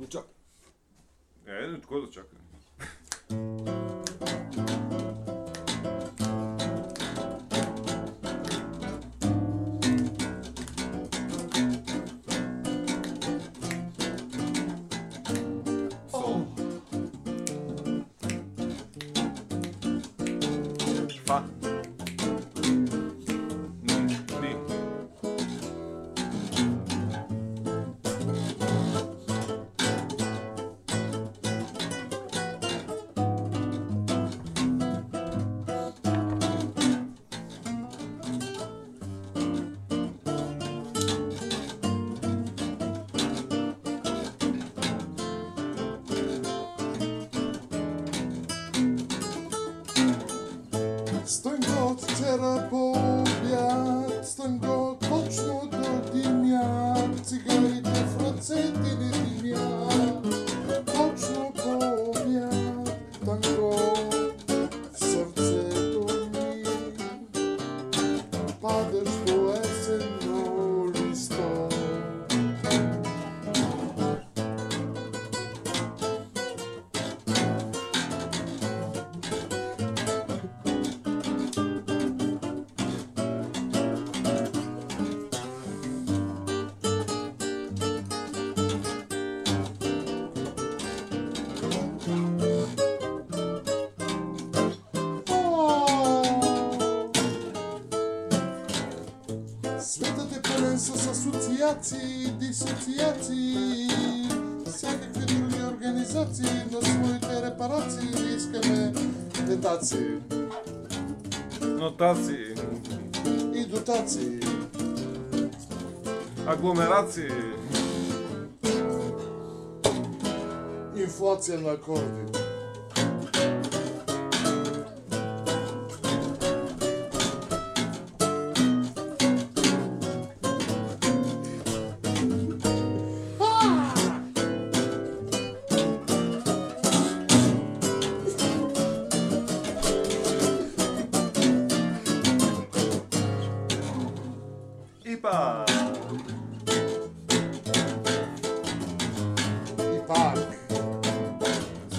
Ну чак. Е, не, кой да чака? Стънга от вчера по обяд, стънга точно до димя, цигарите в ръцете ни димя. Точно Светът е пълен с асоциации, дисоциации, всякакви други организации на своите репарации искаме детации Нотации. и дотации. Агломерации. Инфлация на акорди. Ипа. И пак.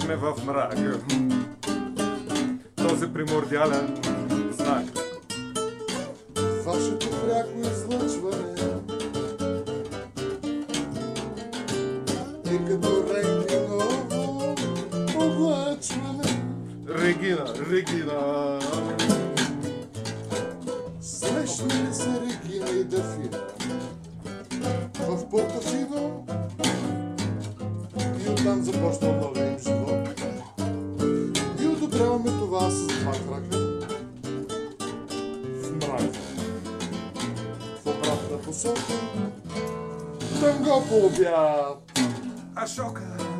Сме в мрак. Този примордиален знак. Вашето пряко излъчване е като рентгеново облъчване. Регина, Регина. Срещнали се Регина и Дафина в Портофино и оттам започна новия им живот. И одобряваме това с два крака в мрака. В обратна посока танго по обяд. Ашока.